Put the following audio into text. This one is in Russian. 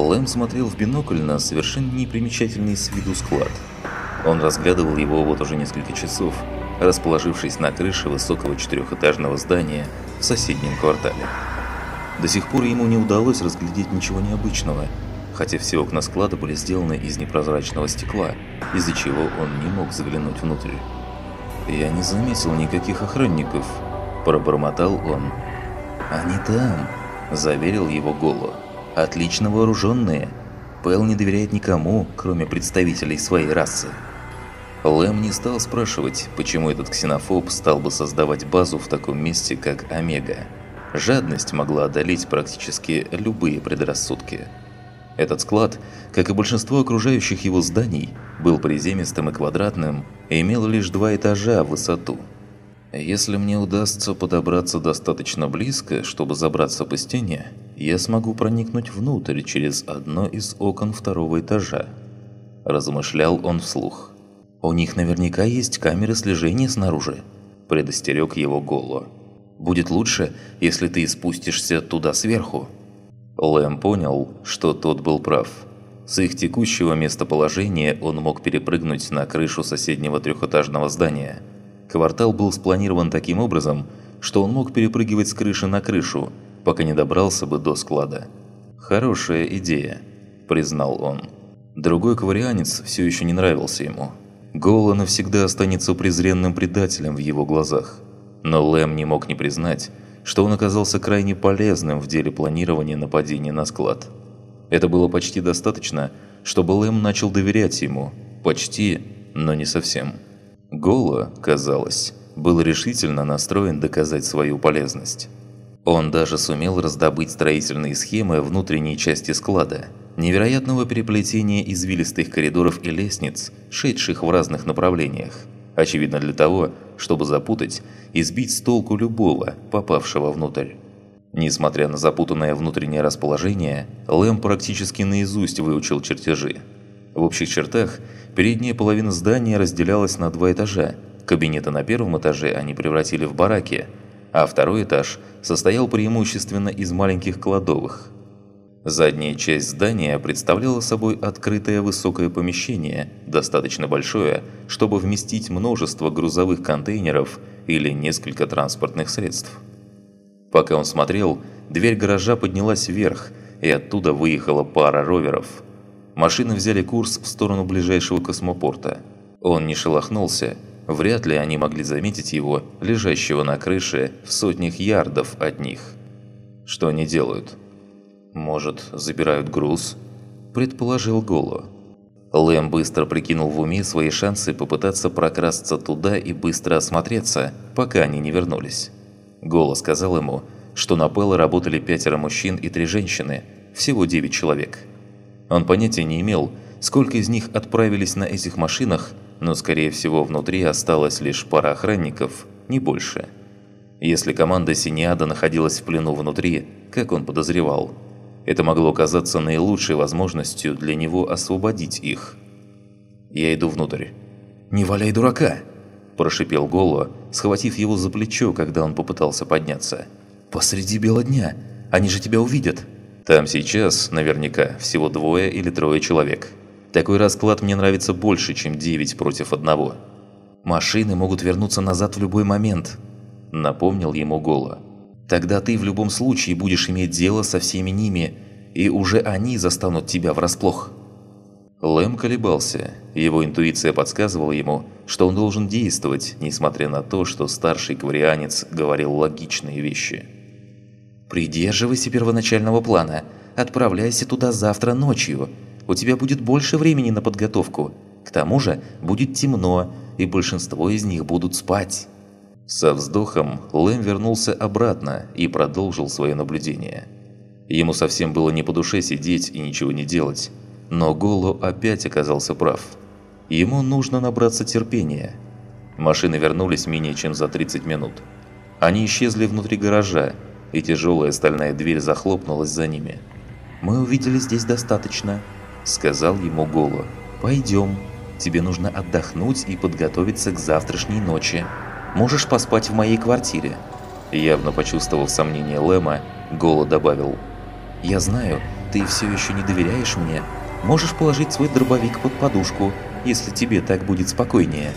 Лэм смотрел в бинокль на совершенно непримечательный с виду склад. Он разглядывал его вот уже несколько часов, расположившись на крыше высокого четырехэтажного здания в соседнем квартале. До сих пор ему не удалось разглядеть ничего необычного, хотя все окна склада были сделаны из непрозрачного стекла, из-за чего он не мог заглянуть внутрь. «Я не заметил никаких охранников», – пробормотал он. «Они там», – заверил его Голо. «Отлично вооруженные. Пэл не доверяет никому, кроме представителей своей расы». Лэм не стал спрашивать, почему этот ксенофоб стал бы создавать базу в таком месте, как Омега. Жадность могла одолеть практически любые предрассудки. Этот склад, как и большинство окружающих его зданий, был приземистым и квадратным и имел лишь два этажа в высоту. Если мне удастся подобраться достаточно близко, чтобы забраться по стене, я смогу проникнуть внутрь через одно из окон второго этажа. Размышлял он вслух. «У них наверняка есть камеры слежения снаружи», – предостерег его Голо. «Будет лучше, если ты спустишься туда сверху». Лэм понял, что тот был прав. С их текущего местоположения он мог перепрыгнуть на крышу соседнего трехэтажного здания. Квартал был спланирован таким образом, что он мог перепрыгивать с крыши на крышу, пока не добрался бы до склада. «Хорошая идея», – признал он. Другой кварианец все еще не нравился ему. Гола навсегда останется презренным предателем в его глазах. Но Лэм не мог не признать, что он оказался крайне полезным в деле планирования нападения на склад. Это было почти достаточно, чтобы Лэм начал доверять ему. Почти, но не совсем. Гола, казалось, был решительно настроен доказать свою полезность. Он даже сумел раздобыть строительные схемы внутренней части склада, невероятного переплетения извилистых коридоров и лестниц, шедших в разных направлениях, очевидно для того, чтобы запутать и сбить с толку любого, попавшего внутрь. Несмотря на запутанное внутреннее расположение, Лэм практически наизусть выучил чертежи. В общих чертах передняя половина здания разделялась на два этажа. Кабинеты на первом этаже они превратили в бараки – а второй этаж состоял преимущественно из маленьких кладовых. Задняя часть здания представляла собой открытое высокое помещение, достаточно большое, чтобы вместить множество грузовых контейнеров или несколько транспортных средств. Пока он смотрел, дверь гаража поднялась вверх, и оттуда выехала пара роверов. Машины взяли курс в сторону ближайшего космопорта. Он не шелохнулся, Вряд ли они могли заметить его, лежащего на крыше в сотнях ярдов от них. Что они делают? Может, забирают груз? Предположил Голо. Лэм быстро прикинул в уме свои шансы попытаться прокрасться туда и быстро осмотреться, пока они не вернулись. Голо сказал ему, что на Пэлла работали пятеро мужчин и три женщины, всего девять человек. Он понятия не имел, сколько из них отправились на этих машинах, но скорее всего внутри осталась лишь пара охранников, не больше. Если команда Синиада находилась в плену внутри, как он подозревал, это могло казаться наилучшей возможностью для него освободить их. «Я иду внутрь». «Не валяй дурака!» – прошипел Голо, схватив его за плечо, когда он попытался подняться. «Посреди бела дня! Они же тебя увидят!» «Там сейчас, наверняка, всего двое или трое человек», такой расклад мне нравится больше, чем 9 против одного. Машины могут вернуться назад в любой момент, напомнил ему Гола. Тогда ты в любом случае будешь иметь дело со всеми ними, и уже они застанут тебя врасплох. Лэм колебался. Его интуиция подсказывала ему, что он должен действовать, несмотря на то, что старший кварианец говорил логичные вещи. «Придерживайся первоначального плана. Отправляйся туда завтра ночью у тебя будет больше времени на подготовку. К тому же будет темно, и большинство из них будут спать». Со вздохом Лэм вернулся обратно и продолжил свое наблюдение. Ему совсем было не по душе сидеть и ничего не делать, но Голо опять оказался прав. Ему нужно набраться терпения. Машины вернулись менее чем за 30 минут. Они исчезли внутри гаража, и тяжелая стальная дверь захлопнулась за ними. «Мы увидели здесь достаточно», – сказал ему Голо. «Пойдем. Тебе нужно отдохнуть и подготовиться к завтрашней ночи. Можешь поспать в моей квартире». Явно почувствовав сомнение Лэма, Голо добавил. «Я знаю, ты все еще не доверяешь мне, можешь положить свой дробовик под подушку, если тебе так будет спокойнее.